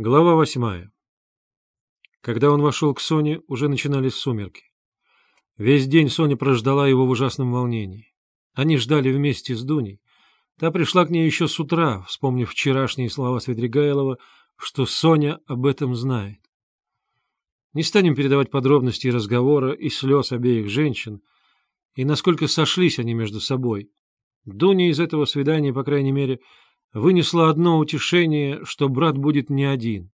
Глава восьмая. Когда он вошел к Соне, уже начинались сумерки. Весь день Соня прождала его в ужасном волнении. Они ждали вместе с Дуней. Та пришла к ней еще с утра, вспомнив вчерашние слова Свидригайлова, что Соня об этом знает. Не станем передавать подробности разговора и слез обеих женщин, и насколько сошлись они между собой. Дуня из этого свидания, по крайней мере, вынесла одно утешение, что брат будет не один.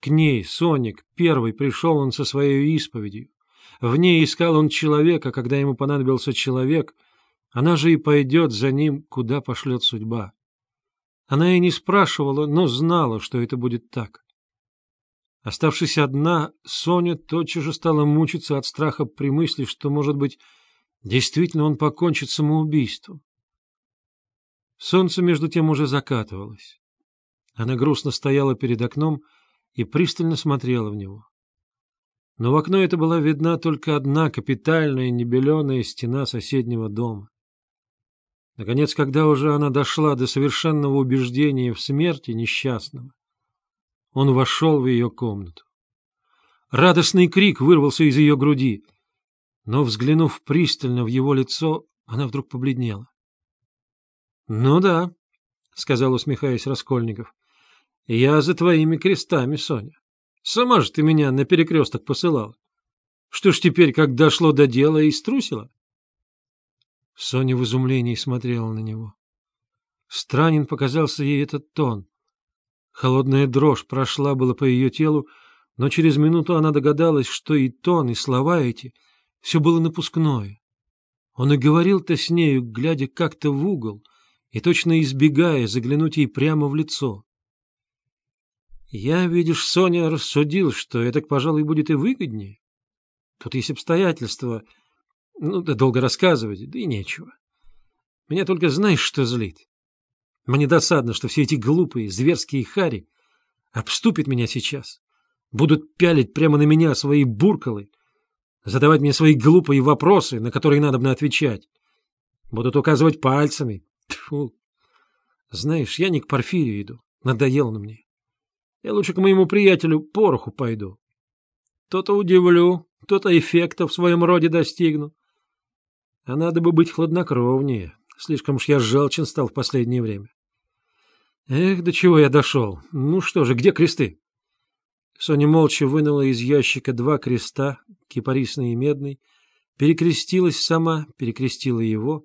К ней, Соник, первый пришел он со своей исповедью. В ней искал он человека, когда ему понадобился человек, она же и пойдет за ним, куда пошлет судьба. Она и не спрашивала, но знала, что это будет так. Оставшись одна, Соня тотчас же стала мучиться от страха при мысли, что, может быть, действительно он покончит самоубийством. Солнце, между тем, уже закатывалось. Она грустно стояла перед окном и пристально смотрела в него. Но в окно это была видна только одна капитальная небеленая стена соседнего дома. Наконец, когда уже она дошла до совершенного убеждения в смерти несчастного, он вошел в ее комнату. Радостный крик вырвался из ее груди, но, взглянув пристально в его лицо, она вдруг побледнела. Ну да, — сказал, усмехаясь Раскольников. — Я за твоими крестами, Соня. Сама же ты меня на перекресток посылала. Что ж теперь, как дошло до дела, и струсила? Соня в изумлении смотрела на него. Странен показался ей этот тон. Холодная дрожь прошла было по ее телу, но через минуту она догадалась, что и тон, и слова эти — все было напускное. Он и говорил-то с нею, глядя как-то в угол, и точно избегая заглянуть ей прямо в лицо. Я, видишь, Соня рассудил, что это, пожалуй, будет и выгоднее. Тут есть обстоятельства. Ну, да долго рассказывать, да и нечего. Меня только знаешь, что злит? Мне досадно, что все эти глупые, зверские хари обступят меня сейчас, будут пялить прямо на меня свои буркалы, задавать мне свои глупые вопросы, на которые надо бы отвечать, будут указывать пальцами, Тьфу. Знаешь, я не к Порфирию иду. Надоел на мне. Я лучше к моему приятелю Пороху пойду. То-то удивлю, то-то эффекта в своем роде достигну. А надо бы быть хладнокровнее. Слишком уж я желчен стал в последнее время. Эх, до чего я дошел. Ну что же, где кресты? Соня молча вынула из ящика два креста, кипарисный и медный, перекрестилась сама, перекрестила его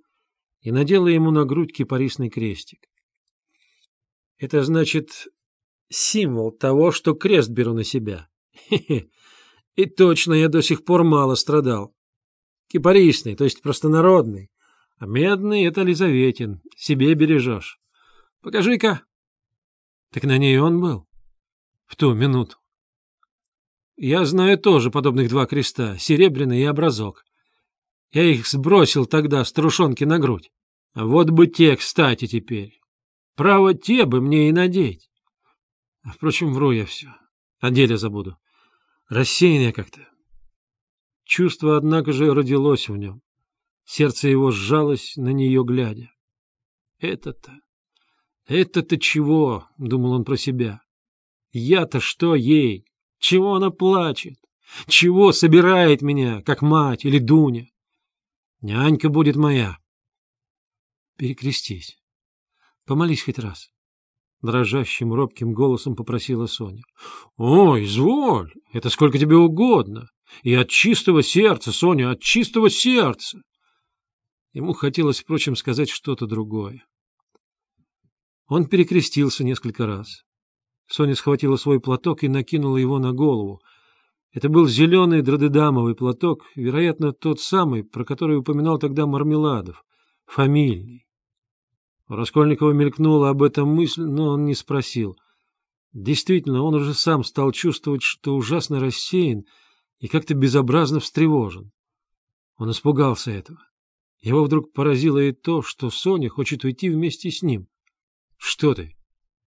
и надела ему на грудь кипарисный крестик. Это значит символ того, что крест беру на себя. Хе -хе. И точно я до сих пор мало страдал. Кипарисный, то есть простонародный. А медный — это Лизаветин. Себе бережешь. Покажи-ка. Так на ней он был. В ту минуту. Я знаю тоже подобных два креста, серебряный и образок. Я их сбросил тогда с трушонки на грудь. Вот бы те, кстати, теперь. Право, те бы мне и надеть. А, впрочем, вру я все. О деле забуду. Рассеян я как-то. Чувство, однако же, родилось в нем. Сердце его сжалось на нее, глядя. Это-то... Это-то чего? — думал он про себя. Я-то что ей? Чего она плачет? Чего собирает меня, как мать или Дуня? Нянька будет моя. Перекрестись. Помолись хоть раз. Дрожащим, робким голосом попросила Соня. — Ой, изволь, это сколько тебе угодно. И от чистого сердца, Соня, от чистого сердца. Ему хотелось, впрочем, сказать что-то другое. Он перекрестился несколько раз. Соня схватила свой платок и накинула его на голову. Это был зеленый дродедамовый платок, вероятно, тот самый, про который упоминал тогда Мармеладов, фамильный. Раскольникова мелькнула об этом мысль, но он не спросил. Действительно, он уже сам стал чувствовать, что ужасно рассеян и как-то безобразно встревожен. Он испугался этого. Его вдруг поразило и то, что Соня хочет уйти вместе с ним. — Что ты?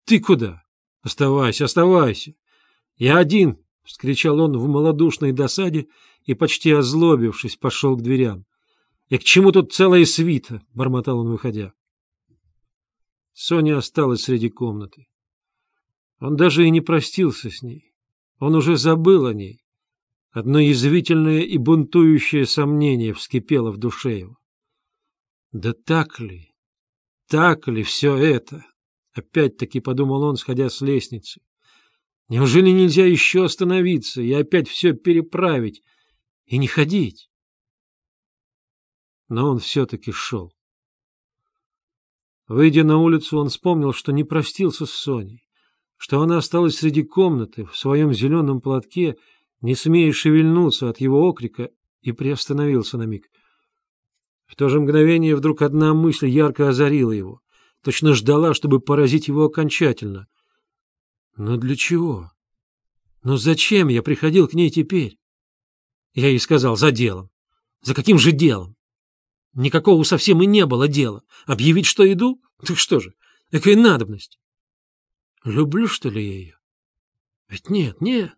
Ты куда? — Оставайся, оставайся. — Я один! — вскричал он в малодушной досаде и, почти озлобившись, пошел к дверям. — И к чему тут целая свита? — бормотал он, выходя. Соня осталась среди комнаты. Он даже и не простился с ней. Он уже забыл о ней. Одно язвительное и бунтующее сомнение вскипело в душе его. Да так ли, так ли все это? Опять-таки подумал он, сходя с лестницы. Неужели нельзя еще остановиться и опять все переправить и не ходить? Но он все-таки шел. Выйдя на улицу, он вспомнил, что не простился с Соней, что она осталась среди комнаты в своем зеленом платке, не смея шевельнуться от его окрика, и приостановился на миг. В то же мгновение вдруг одна мысль ярко озарила его, точно ждала, чтобы поразить его окончательно. Но для чего? Но зачем я приходил к ней теперь? Я ей сказал, за делом. За каким же делом? Никакого совсем и не было дела. Объявить, что иду? Так что же, какая надобность? Люблю, что ли, я ее? Ведь нет, нет.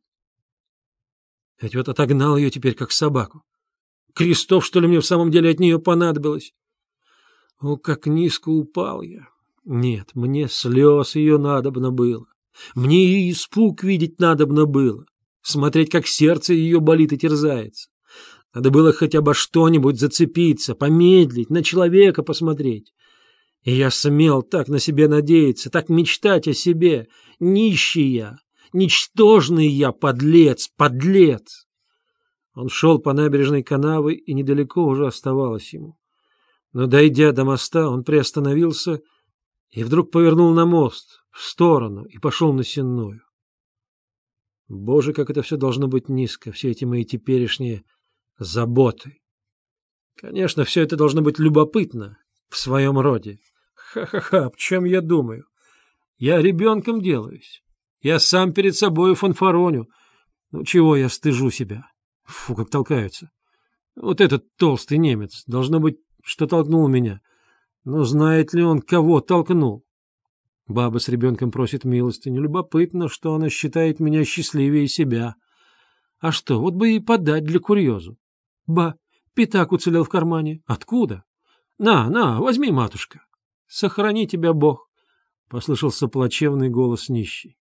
Ведь вот отогнал ее теперь, как собаку. Крестов, что ли, мне в самом деле от нее понадобилось? О, как низко упал я. Нет, мне слез ее надобно было. Мне и испуг видеть надобно было. Смотреть, как сердце ее болит и терзается. Надо было хоть обо что-нибудь зацепиться, помедлить, на человека посмотреть. И я смел так на себе надеяться, так мечтать о себе. Нищий я, ничтожный я, подлец, подлец. Он шел по набережной канавы, и недалеко уже оставалось ему. Но, дойдя до моста, он приостановился и вдруг повернул на мост, в сторону, и пошел на сенную. Боже, как это все должно быть низко, все эти мои теперешние заботы. Конечно, все это должно быть любопытно в своем роде. Ха-ха-ха, об чем я думаю? Я ребенком делаюсь. Я сам перед собой фанфароню. Ну, чего я стыжу себя? Фу, как толкаются. Вот этот толстый немец, должно быть, что толкнул меня. Но знает ли он, кого толкнул? Баба с ребенком просит милости. Любопытно, что она считает меня счастливее себя. А что, вот бы и подать для курьезу. Ба, пятак уцелел в кармане. Откуда? На, на, возьми, матушка. Сохрани тебя Бог, — послышался плачевный голос нищий.